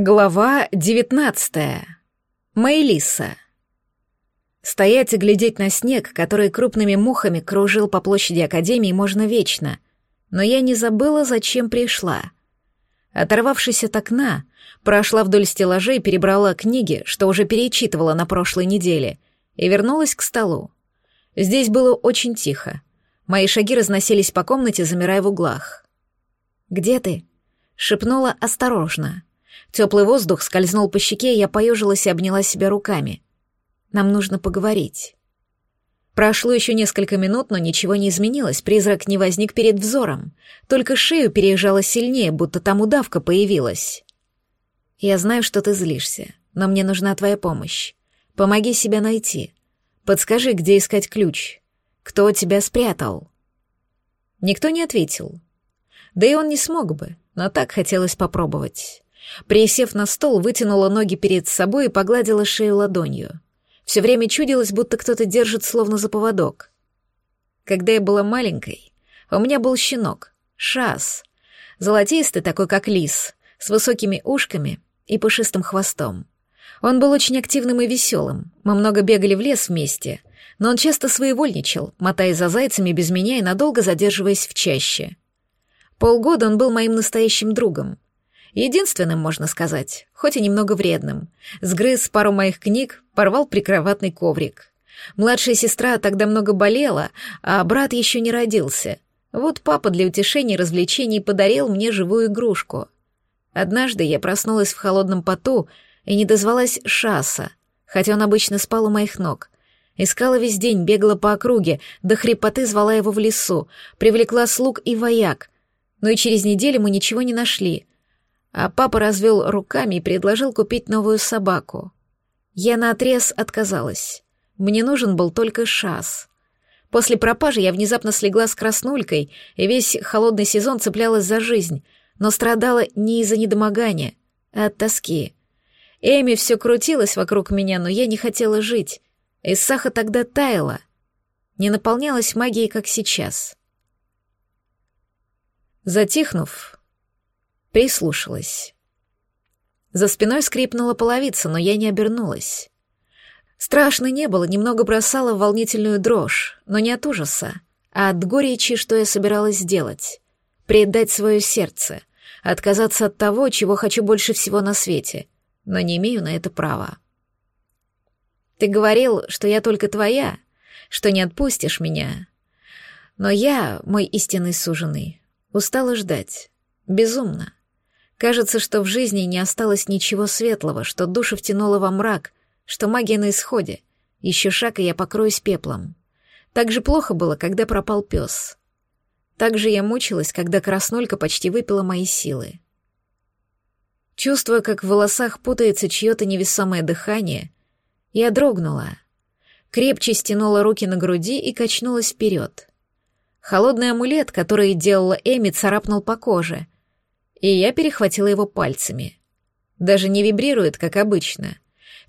Глава девятнадцатая. Мэйлиса. Стоять и глядеть на снег, который крупными мухами кружил по площади Академии, можно вечно, но я не забыла, зачем пришла. Оторвавшись от окна, прошла вдоль стеллажей, перебрала книги, что уже перечитывала на прошлой неделе, и вернулась к столу. Здесь было очень тихо. Мои шаги разносились по комнате, замирая в углах. «Где ты?» — шепнула осторожно — Теплый воздух скользнул по щеке, я поежилась и обняла себя руками. Нам нужно поговорить. Прошло еще несколько минут, но ничего не изменилось, призрак не возник перед взором, только шею переезжала сильнее, будто там удавка появилась. «Я знаю, что ты злишься, но мне нужна твоя помощь. Помоги себя найти. Подскажи, где искать ключ. Кто тебя спрятал?» Никто не ответил. Да и он не смог бы, но так хотелось попробовать. Присев на стол, вытянула ноги перед собой и погладила шею ладонью. Все время чудилось, будто кто-то держит словно за поводок. Когда я была маленькой, у меня был щенок, шас, золотистый такой, как лис, с высокими ушками и пушистым хвостом. Он был очень активным и веселым, мы много бегали в лес вместе, но он часто своевольничал, мотая за зайцами без меня и надолго задерживаясь в чаще. Полгода он был моим настоящим другом — Единственным, можно сказать, хоть и немного вредным. Сгрыз пару моих книг, порвал прикроватный коврик. Младшая сестра тогда много болела, а брат еще не родился. Вот папа для утешения и развлечений подарил мне живую игрушку. Однажды я проснулась в холодном поту и не дозвалась Шаса, хотя он обычно спал у моих ног. Искала весь день, бегала по округе, до хрипоты звала его в лесу, привлекла слуг и вояк. Но и через неделю мы ничего не нашли — а папа развел руками и предложил купить новую собаку. Я наотрез отказалась. Мне нужен был только шас. После пропажи я внезапно слегла с краснулькой, и весь холодный сезон цеплялась за жизнь, но страдала не из-за недомогания, а от тоски. Эми все крутилась вокруг меня, но я не хотела жить. Иссаха тогда таяла. Не наполнялась магией, как сейчас. Затихнув, Прислушалась. За спиной скрипнула половица, но я не обернулась. Страшно не было, немного бросала в волнительную дрожь, но не от ужаса, а от горечи, что я собиралась сделать. Предать свое сердце, отказаться от того, чего хочу больше всего на свете, но не имею на это права. Ты говорил, что я только твоя, что не отпустишь меня. Но я, мой истинный суженый, устала ждать. Безумно. Кажется, что в жизни не осталось ничего светлого, что душу втянуло во мрак, что магия на исходе. Еще шаг, и я покроюсь пеплом. Так же плохо было, когда пропал пес. Так же я мучилась, когда краснолька почти выпила мои силы. Чувствуя, как в волосах путается чье-то невесомое дыхание, я дрогнула. Крепче стянула руки на груди и качнулась вперед. Холодный амулет, который делала Эми, царапнул по коже — и я перехватила его пальцами. Даже не вибрирует, как обычно.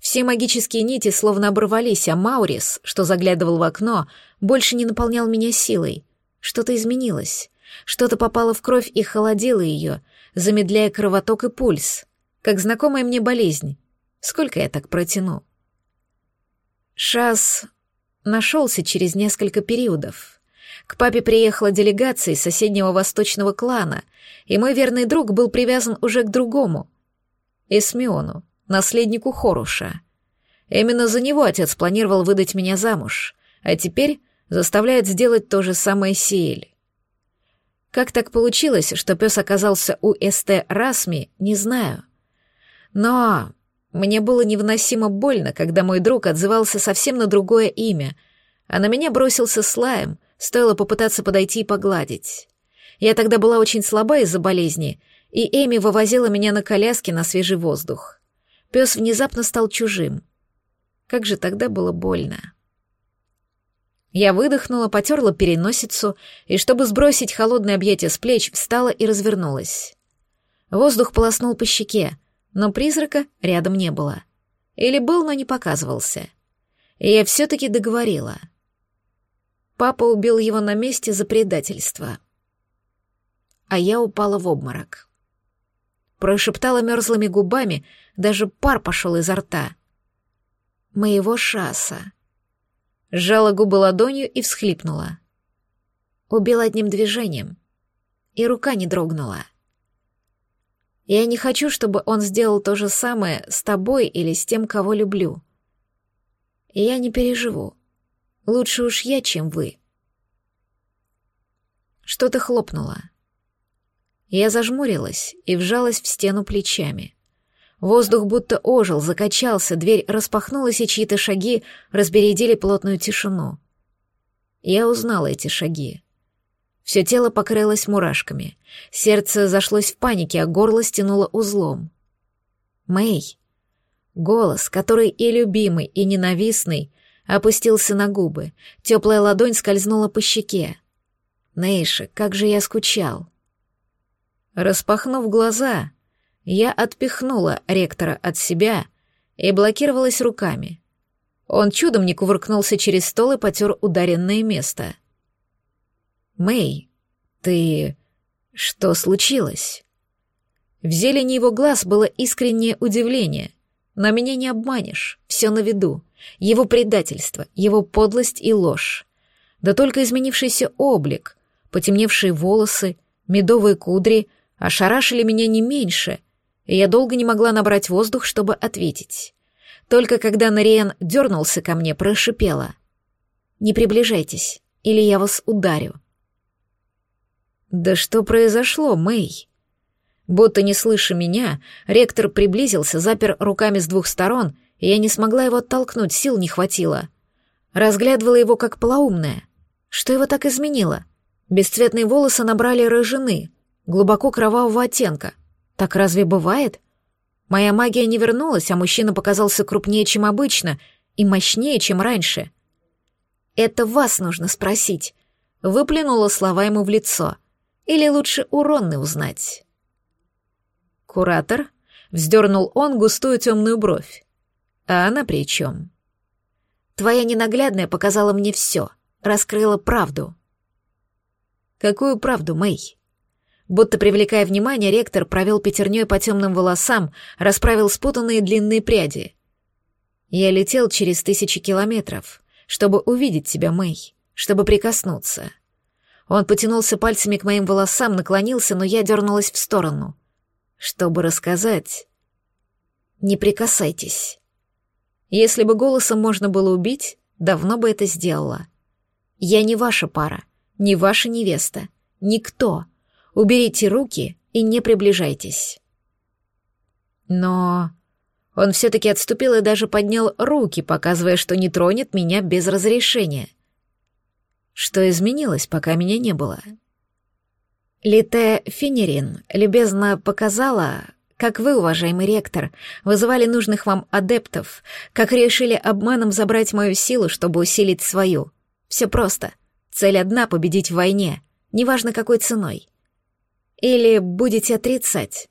Все магические нити словно оборвались, а Маурис, что заглядывал в окно, больше не наполнял меня силой. Что-то изменилось. Что-то попало в кровь и холодило ее, замедляя кровоток и пульс. Как знакомая мне болезнь. Сколько я так протяну? Шас нашелся через несколько периодов. К папе приехала делегация из соседнего восточного клана, и мой верный друг был привязан уже к другому — Эсмиону, наследнику Хоруша. Именно за него отец планировал выдать меня замуж, а теперь заставляет сделать то же самое Сиэль. Как так получилось, что пес оказался у СТ Расми, не знаю. Но мне было невыносимо больно, когда мой друг отзывался совсем на другое имя, а на меня бросился слаем — Стоило попытаться подойти и погладить. Я тогда была очень слаба из-за болезни, и Эми вывозила меня на коляске на свежий воздух. Пес внезапно стал чужим. Как же тогда было больно. Я выдохнула, потерла переносицу, и, чтобы сбросить холодное объятие с плеч, встала и развернулась. Воздух полоснул по щеке, но призрака рядом не было. Или был, но не показывался. И я все-таки договорила — Папа убил его на месте за предательство. А я упала в обморок. прошептала мерзлыми губами, даже пар пошел изо рта. «Моего шаса». Сжала губы ладонью и всхлипнула. Убила одним движением, и рука не дрогнула. Я не хочу, чтобы он сделал то же самое с тобой или с тем, кого люблю. Я не переживу. Лучше уж я, чем вы. Что-то хлопнуло. Я зажмурилась и вжалась в стену плечами. Воздух будто ожил, закачался, дверь распахнулась, и чьи-то шаги разбередили плотную тишину. Я узнала эти шаги. Все тело покрылось мурашками. Сердце зашлось в панике, а горло стянуло узлом. «Мэй!» Голос, который и любимый, и ненавистный, опустился на губы. Теплая ладонь скользнула по щеке. «Нейши, как же я скучал!» Распахнув глаза, я отпихнула ректора от себя и блокировалась руками. Он чудом не кувыркнулся через стол и потер ударенное место. «Мэй, ты... что случилось?» В зелени его глаз было искреннее удивление. Но меня не обманешь, все на виду. Его предательство, его подлость и ложь. Да только изменившийся облик, потемневшие волосы, медовые кудри ошарашили меня не меньше, и я долго не могла набрать воздух, чтобы ответить. Только когда Нариен дернулся ко мне, прошипела. «Не приближайтесь, или я вас ударю». «Да что произошло, Мэй?» Будто не слыша меня, ректор приблизился, запер руками с двух сторон, я не смогла его оттолкнуть, сил не хватило. Разглядывала его как полоумная. Что его так изменило? Бесцветные волосы набрали рыжины, глубоко кровавого оттенка. Так разве бывает? Моя магия не вернулась, а мужчина показался крупнее, чем обычно, и мощнее, чем раньше. «Это вас нужно спросить», — выплюнула слова ему в лицо — или лучше уронный узнать? Куратор вздернул он густую темную бровь. А она при чем? Твоя ненаглядная показала мне все, раскрыла правду. Какую правду, Мэй? Будто привлекая внимание, ректор провел пятерней по темным волосам, расправил спутанные длинные пряди. Я летел через тысячи километров, чтобы увидеть тебя, Мэй, чтобы прикоснуться. Он потянулся пальцами к моим волосам, наклонился, но я дернулась в сторону. Чтобы рассказать... Не прикасайтесь. Если бы голосом можно было убить, давно бы это сделала. Я не ваша пара, не ваша невеста, никто. Уберите руки и не приближайтесь. Но... Он все-таки отступил и даже поднял руки, показывая, что не тронет меня без разрешения — что изменилось, пока меня не было? Лите Финерин любезно показала, как вы, уважаемый ректор, вызывали нужных вам адептов, как решили обманом забрать мою силу, чтобы усилить свою. Все просто. Цель одна — победить в войне, неважно какой ценой. Или будете отрицать?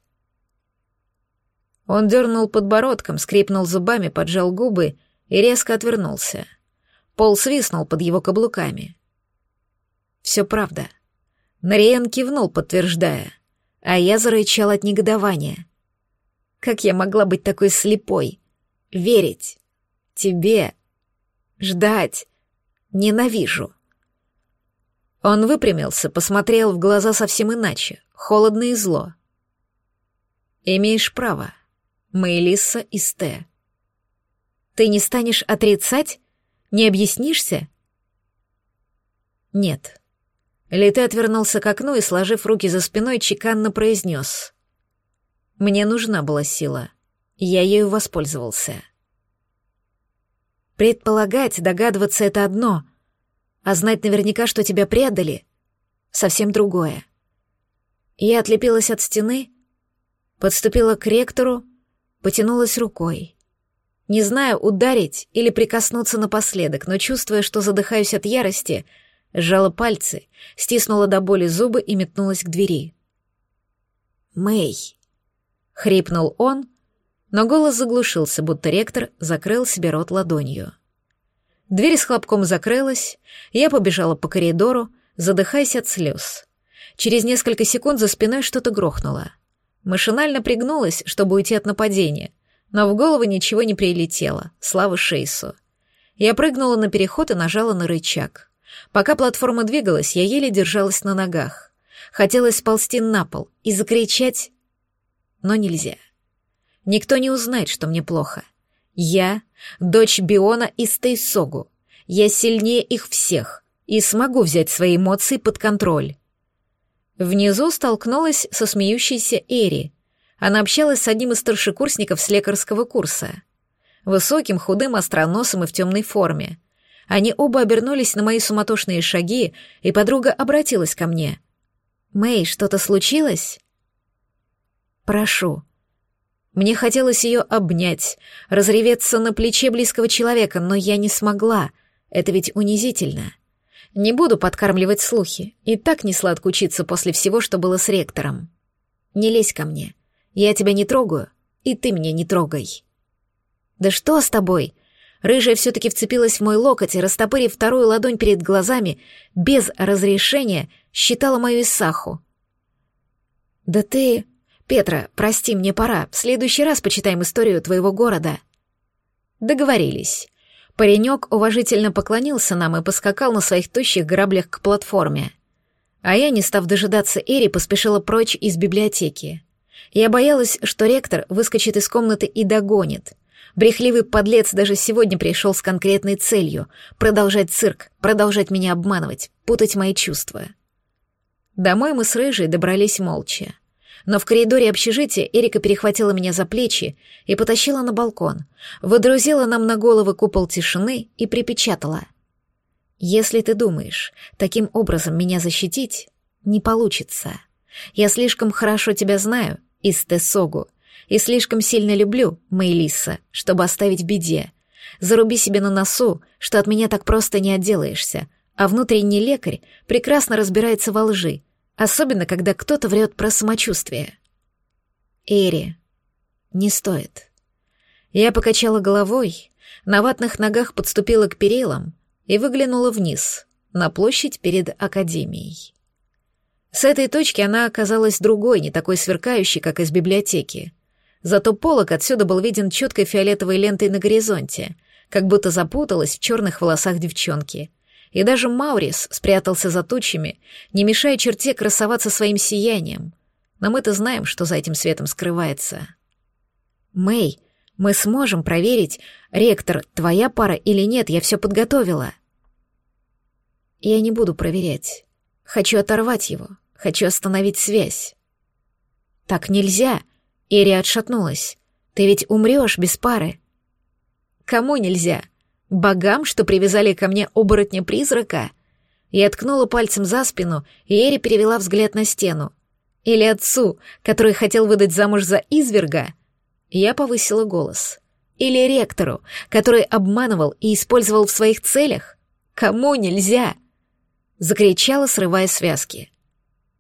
Он дернул подбородком, скрипнул зубами, поджал губы и резко отвернулся. Пол свистнул под его каблуками. Все правда. Нариен кивнул, подтверждая, а я зарычал от негодования. Как я могла быть такой слепой? Верить. Тебе. Ждать. Ненавижу. Он выпрямился, посмотрел в глаза совсем иначе, холодно и зло. «Имеешь право, Мэйлиса из Т. Ты не станешь отрицать? Не объяснишься?» «Нет. Лите отвернулся к окну и, сложив руки за спиной, чеканно произнес. «Мне нужна была сила. Я ею воспользовался». Предполагать, догадываться — это одно, а знать наверняка, что тебя предали — совсем другое. Я отлепилась от стены, подступила к ректору, потянулась рукой. Не знаю, ударить или прикоснуться напоследок, но чувствуя, что задыхаюсь от ярости — сжала пальцы, стиснула до боли зубы и метнулась к двери. «Мэй!» — хрипнул он, но голос заглушился, будто ректор закрыл себе рот ладонью. Дверь с хлопком закрылась, я побежала по коридору, задыхаясь от слез. Через несколько секунд за спиной что-то грохнуло. Машинально пригнулась, чтобы уйти от нападения, но в голову ничего не прилетело, слава Шейсу. Я прыгнула на переход и нажала на рычаг. Пока платформа двигалась, я еле держалась на ногах. Хотелось сползти на пол и закричать, но нельзя. Никто не узнает, что мне плохо. Я — дочь Биона и Стейсогу. Я сильнее их всех и смогу взять свои эмоции под контроль. Внизу столкнулась со смеющейся Эри. Она общалась с одним из старшекурсников с лекарского курса. Высоким, худым, остроносым и в темной форме. Они оба обернулись на мои суматошные шаги, и подруга обратилась ко мне. «Мэй, что-то случилось?» «Прошу». Мне хотелось ее обнять, разреветься на плече близкого человека, но я не смогла. Это ведь унизительно. Не буду подкармливать слухи. И так не учиться после всего, что было с ректором. Не лезь ко мне. Я тебя не трогаю, и ты меня не трогай. Да что с тобой? Рыжая все-таки вцепилась в мой локоть и, растопырив вторую ладонь перед глазами, без разрешения считала мою Исаху. «Да ты...» «Петра, прости, мне пора. В следующий раз почитаем историю твоего города». Договорились. Паренек уважительно поклонился нам и поскакал на своих тощих граблях к платформе. А я, не став дожидаться Эри, поспешила прочь из библиотеки. Я боялась, что ректор выскочит из комнаты и догонит. Брехливый подлец даже сегодня пришел с конкретной целью — продолжать цирк, продолжать меня обманывать, путать мои чувства. Домой мы с Рыжей добрались молча но в коридоре общежития Эрика перехватила меня за плечи и потащила на балкон, выдрузила нам на головы купол тишины и припечатала. «Если ты думаешь, таким образом меня защитить, не получится. Я слишком хорошо тебя знаю, Истесогу, и слишком сильно люблю, Мейлиса, чтобы оставить в беде. Заруби себе на носу, что от меня так просто не отделаешься, а внутренний лекарь прекрасно разбирается во лжи, Особенно, когда кто-то врет про самочувствие. Эри, не стоит. Я покачала головой, на ватных ногах подступила к перилам и выглянула вниз, на площадь перед академией. С этой точки она оказалась другой, не такой сверкающей, как из библиотеки. Зато полок отсюда был виден четкой фиолетовой лентой на горизонте, как будто запуталась в черных волосах девчонки — и даже Маурис спрятался за тучами, не мешая черте красоваться своим сиянием. Но мы-то знаем, что за этим светом скрывается. «Мэй, мы сможем проверить, ректор, твоя пара или нет, я все подготовила». «Я не буду проверять. Хочу оторвать его, хочу остановить связь». «Так нельзя!» — Ири отшатнулась. «Ты ведь умрешь без пары». «Кому нельзя?» Богам, что привязали ко мне оборотня-призрака? Я ткнула пальцем за спину, и Эри перевела взгляд на стену. Или отцу, который хотел выдать замуж за изверга? Я повысила голос. Или ректору, который обманывал и использовал в своих целях? Кому нельзя? Закричала, срывая связки.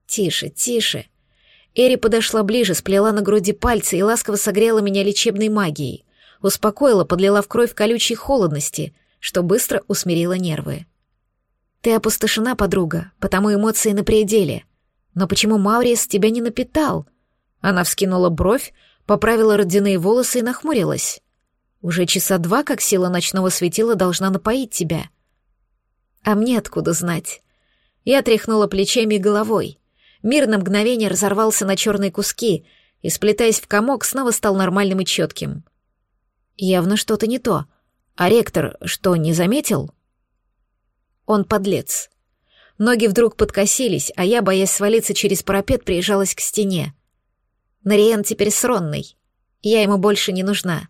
Тише, тише. Эри подошла ближе, сплела на груди пальцы и ласково согрела меня лечебной магией успокоила, подлила в кровь колючей холодности, что быстро усмирило нервы. «Ты опустошена, подруга, потому эмоции на пределе. Но почему Маурис тебя не напитал?» Она вскинула бровь, поправила родяные волосы и нахмурилась. «Уже часа два, как сила ночного светила должна напоить тебя». «А мне откуда знать?» Я тряхнула плечами и головой. Мир на мгновение разорвался на черные куски и, сплетаясь в комок, снова стал нормальным и четким. Явно что-то не то. А ректор что, не заметил? Он подлец. Ноги вдруг подкосились, а я, боясь свалиться через парапет, приезжалась к стене. Нариен теперь сронный. Я ему больше не нужна.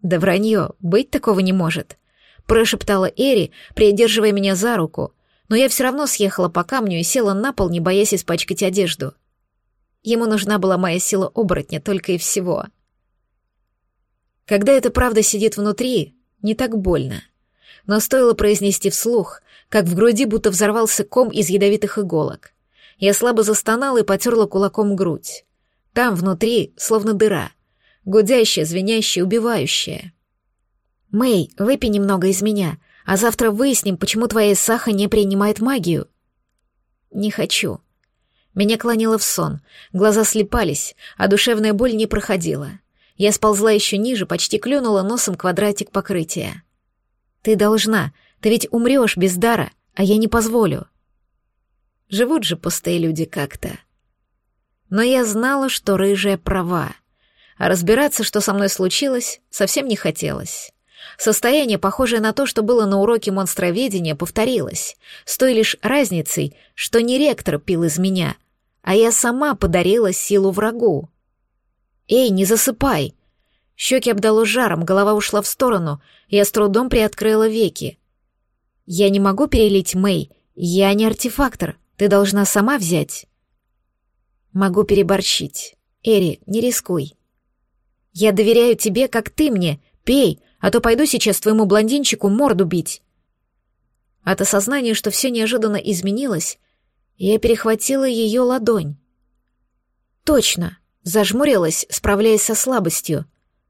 Да вранье, быть такого не может. Прошептала Эри, придерживая меня за руку, но я все равно съехала по камню и села на пол, не боясь испачкать одежду. Ему нужна была моя сила оборотня только и всего. — когда эта правда сидит внутри, не так больно. Но стоило произнести вслух, как в груди будто взорвался ком из ядовитых иголок. Я слабо застонала и потерла кулаком грудь. Там, внутри, словно дыра. Гудящая, звенящая, убивающая. «Мэй, выпей немного из меня, а завтра выясним, почему твоя Саха не принимает магию». «Не хочу». Меня клонило в сон, глаза слепались, а душевная боль не проходила. Я сползла еще ниже, почти клюнула носом квадратик покрытия. «Ты должна, ты ведь умрешь без дара, а я не позволю». Живут же пустые люди как-то. Но я знала, что рыжая права, а разбираться, что со мной случилось, совсем не хотелось. Состояние, похожее на то, что было на уроке монстроведения, повторилось, с той лишь разницей, что не ректор пил из меня, а я сама подарила силу врагу. «Эй, не засыпай!» Щеки обдало жаром, голова ушла в сторону, я с трудом приоткрыла веки. «Я не могу перелить Мэй, я не артефактор, ты должна сама взять». «Могу переборщить. Эри, не рискуй». «Я доверяю тебе, как ты мне. Пей, а то пойду сейчас твоему блондинчику морду бить». От осознания, что все неожиданно изменилось, я перехватила ее ладонь. Точно, зажмурилась, справляясь со слабостью.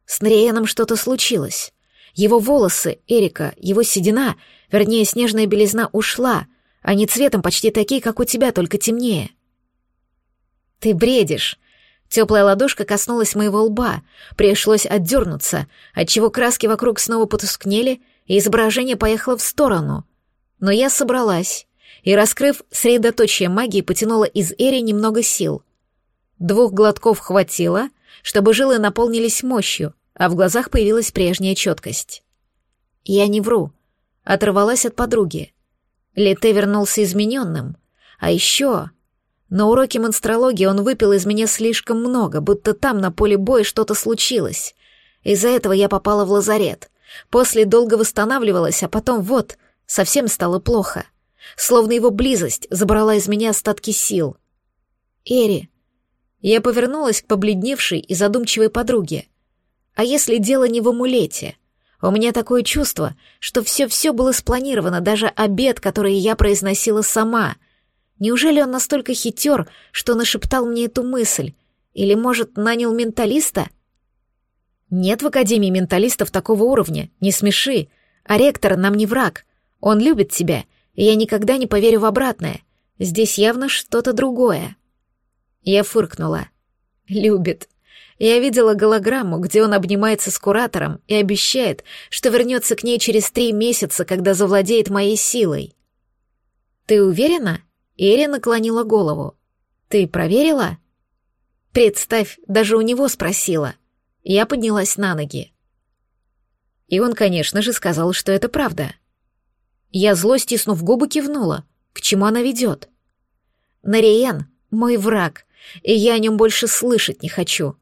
С Нриеном что-то случилось. Его волосы, Эрика, его седина, вернее, снежная белизна ушла, они цветом почти такие, как у тебя, только темнее. «Ты бредишь!» Теплая ладошка коснулась моего лба, пришлось отдернуться, отчего краски вокруг снова потускнели, и изображение поехало в сторону. Но я собралась и, раскрыв средоточие магии, потянула из Эри немного сил. Двух глотков хватило, чтобы жилы наполнились мощью, а в глазах появилась прежняя четкость. Я не вру, оторвалась от подруги. Лете вернулся измененным, а еще на уроке монстрологии он выпил из меня слишком много, будто там на поле боя что-то случилось. Из-за этого я попала в лазарет. После долго восстанавливалась, а потом вот, совсем стало плохо. Словно его близость забрала из меня остатки сил. Эри. Я повернулась к побледневшей и задумчивой подруге. А если дело не в амулете? У меня такое чувство, что все-все было спланировано, даже обед, который я произносила сама — Неужели он настолько хитер, что нашептал мне эту мысль? Или, может, нанял менталиста? Нет в Академии менталистов такого уровня, не смеши. А ректор нам не враг. Он любит тебя, и я никогда не поверю в обратное. Здесь явно что-то другое. Я фыркнула. Любит. Я видела голограмму, где он обнимается с куратором и обещает, что вернется к ней через три месяца, когда завладеет моей силой. Ты уверена? Эри наклонила голову. «Ты проверила?» «Представь, даже у него спросила». Я поднялась на ноги. И он, конечно же, сказал, что это правда. Я зло стиснув губы кивнула. К чему она ведет? Нариен — мой враг, и я о нем больше слышать не хочу.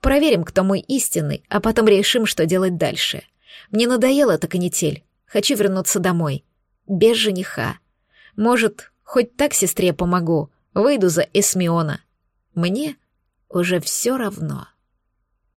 Проверим, кто мой истинный, а потом решим, что делать дальше. Мне надоела эта канитель. Хочу вернуться домой. Без жениха. Может, Хоть так сестре помогу, выйду за Эсмиона. Мне уже все равно.